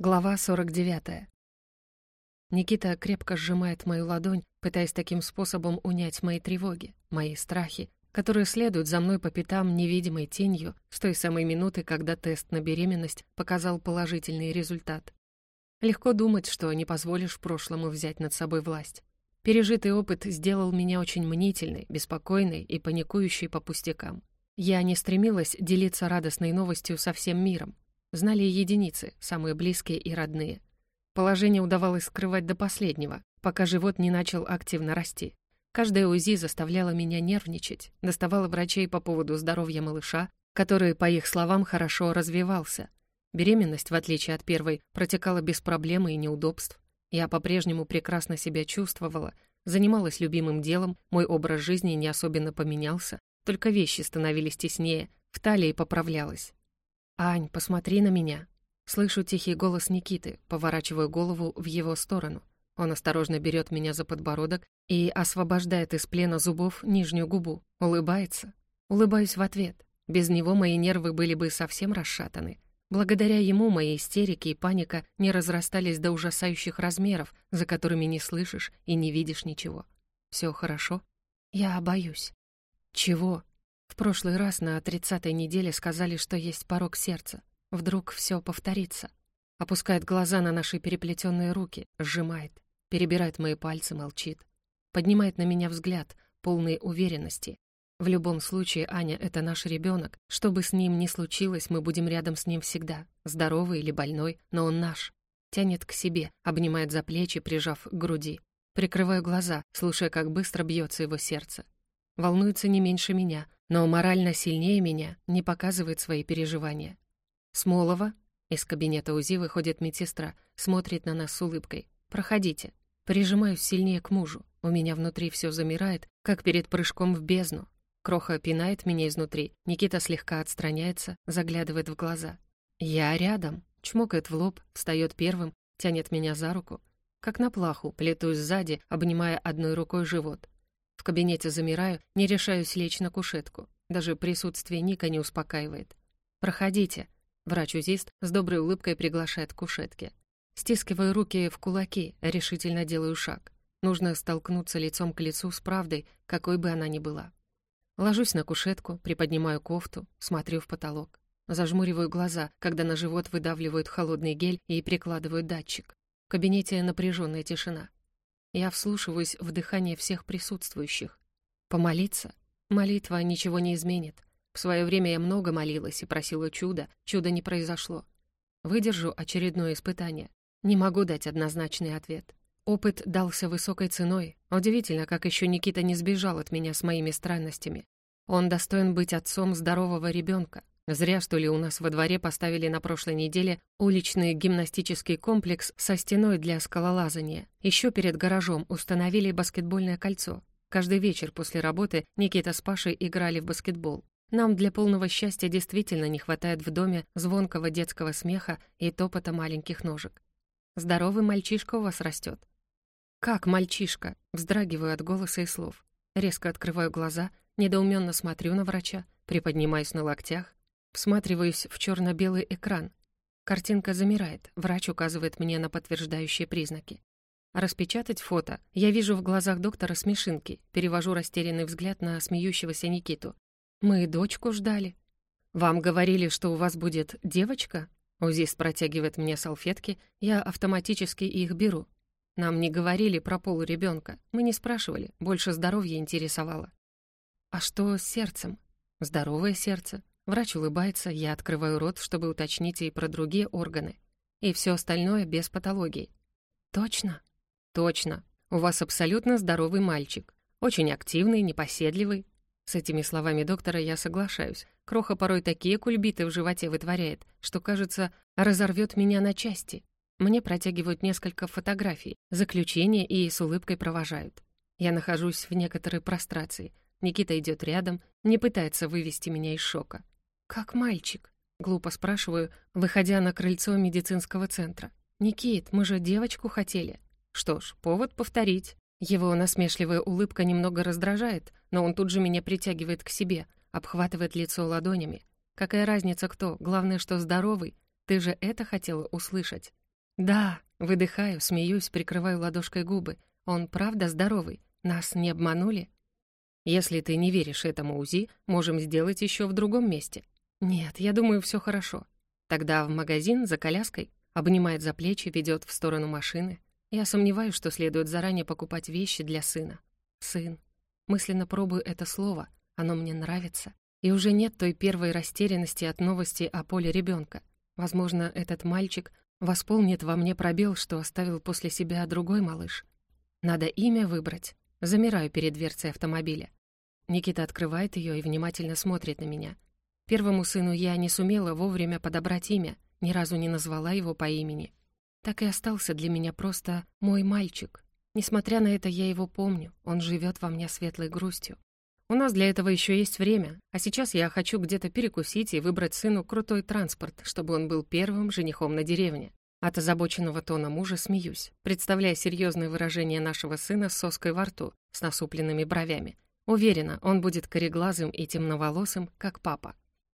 Глава 49. Никита крепко сжимает мою ладонь, пытаясь таким способом унять мои тревоги, мои страхи, которые следуют за мной по пятам невидимой тенью с той самой минуты, когда тест на беременность показал положительный результат. Легко думать, что не позволишь прошлому взять над собой власть. Пережитый опыт сделал меня очень мнительной, беспокойной и паникующей по пустякам. Я не стремилась делиться радостной новостью со всем миром, знали единицы, самые близкие и родные. Положение удавалось скрывать до последнего, пока живот не начал активно расти. Каждая УЗИ заставляла меня нервничать, доставала врачей по поводу здоровья малыша, который, по их словам, хорошо развивался. Беременность, в отличие от первой, протекала без проблем и неудобств. Я по-прежнему прекрасно себя чувствовала, занималась любимым делом, мой образ жизни не особенно поменялся, только вещи становились теснее, в талии поправлялась. «Ань, посмотри на меня!» Слышу тихий голос Никиты, поворачиваю голову в его сторону. Он осторожно берет меня за подбородок и освобождает из плена зубов нижнюю губу. Улыбается. Улыбаюсь в ответ. Без него мои нервы были бы совсем расшатаны. Благодаря ему мои истерики и паника не разрастались до ужасающих размеров, за которыми не слышишь и не видишь ничего. Все хорошо? Я боюсь. Чего? В прошлый раз на тридцатой неделе сказали, что есть порог сердца. Вдруг все повторится. Опускает глаза на наши переплетенные руки, сжимает, перебирает мои пальцы, молчит. Поднимает на меня взгляд, полный уверенности. В любом случае, Аня — это наш ребенок. Что бы с ним ни случилось, мы будем рядом с ним всегда. Здоровый или больной, но он наш. Тянет к себе, обнимает за плечи, прижав к груди. Прикрываю глаза, слушая, как быстро бьется его сердце. Волнуется не меньше меня, но морально сильнее меня не показывает свои переживания. Смолова из кабинета УЗИ выходит медсестра, смотрит на нас с улыбкой. «Проходите». Прижимаюсь сильнее к мужу. У меня внутри все замирает, как перед прыжком в бездну. Кроха пинает меня изнутри. Никита слегка отстраняется, заглядывает в глаза. «Я рядом». Чмокает в лоб, встает первым, тянет меня за руку. Как на плаху, плетусь сзади, обнимая одной рукой живот. В кабинете замираю, не решаюсь лечь на кушетку. Даже присутствие Ника не успокаивает. «Проходите». Врач-узист с доброй улыбкой приглашает к кушетке. Стискиваю руки в кулаки, решительно делаю шаг. Нужно столкнуться лицом к лицу с правдой, какой бы она ни была. Ложусь на кушетку, приподнимаю кофту, смотрю в потолок. Зажмуриваю глаза, когда на живот выдавливают холодный гель и прикладывают датчик. В кабинете напряженная тишина. Я вслушиваюсь в дыхание всех присутствующих. Помолиться? Молитва ничего не изменит. В свое время я много молилась и просила чуда, чуда не произошло. Выдержу очередное испытание. Не могу дать однозначный ответ. Опыт дался высокой ценой. Удивительно, как еще Никита не сбежал от меня с моими странностями. Он достоин быть отцом здорового ребенка. Зря, что ли, у нас во дворе поставили на прошлой неделе уличный гимнастический комплекс со стеной для скалолазания. Еще перед гаражом установили баскетбольное кольцо. Каждый вечер после работы Никита с Пашей играли в баскетбол. Нам для полного счастья действительно не хватает в доме звонкого детского смеха и топота маленьких ножек. Здоровый мальчишка у вас растет. Как мальчишка? Вздрагиваю от голоса и слов. Резко открываю глаза, недоуменно смотрю на врача, приподнимаюсь на локтях, Всматриваюсь в черно-белый экран. Картинка замирает, врач указывает мне на подтверждающие признаки. Распечатать фото. Я вижу в глазах доктора смешинки, перевожу растерянный взгляд на смеющегося Никиту. «Мы дочку ждали». «Вам говорили, что у вас будет девочка?» Узист протягивает мне салфетки, я автоматически их беру. Нам не говорили про пол ребенка, мы не спрашивали, больше здоровье интересовало. «А что с сердцем?» «Здоровое сердце. Врач улыбается, я открываю рот, чтобы уточнить и про другие органы. И все остальное без патологии. Точно? Точно. У вас абсолютно здоровый мальчик. Очень активный, непоседливый. С этими словами доктора я соглашаюсь. Кроха порой такие кульбиты в животе вытворяет, что, кажется, разорвет меня на части. Мне протягивают несколько фотографий, заключение и с улыбкой провожают. Я нахожусь в некоторой прострации. Никита идет рядом, не пытается вывести меня из шока. «Как мальчик?» — глупо спрашиваю, выходя на крыльцо медицинского центра. «Никит, мы же девочку хотели». Что ж, повод повторить. Его насмешливая улыбка немного раздражает, но он тут же меня притягивает к себе, обхватывает лицо ладонями. Какая разница кто, главное, что здоровый. Ты же это хотела услышать. Да, выдыхаю, смеюсь, прикрываю ладошкой губы. Он правда здоровый? Нас не обманули? Если ты не веришь этому УЗИ, можем сделать еще в другом месте. Нет, я думаю, все хорошо. Тогда в магазин за коляской, обнимает за плечи, ведет в сторону машины. Я сомневаюсь, что следует заранее покупать вещи для сына. Сын. Мысленно пробую это слово, оно мне нравится. И уже нет той первой растерянности от новости о поле ребенка. Возможно, этот мальчик восполнит во мне пробел, что оставил после себя другой малыш. Надо имя выбрать. Замираю перед дверцей автомобиля. Никита открывает ее и внимательно смотрит на меня. Первому сыну я не сумела вовремя подобрать имя, ни разу не назвала его по имени. Так и остался для меня просто мой мальчик. Несмотря на это, я его помню, он живет во мне светлой грустью. У нас для этого еще есть время, а сейчас я хочу где-то перекусить и выбрать сыну крутой транспорт, чтобы он был первым женихом на деревне. От озабоченного тона мужа смеюсь, представляя серьезное выражение нашего сына с соской во рту, с насупленными бровями. Уверена, он будет кореглазым и темноволосым, как папа.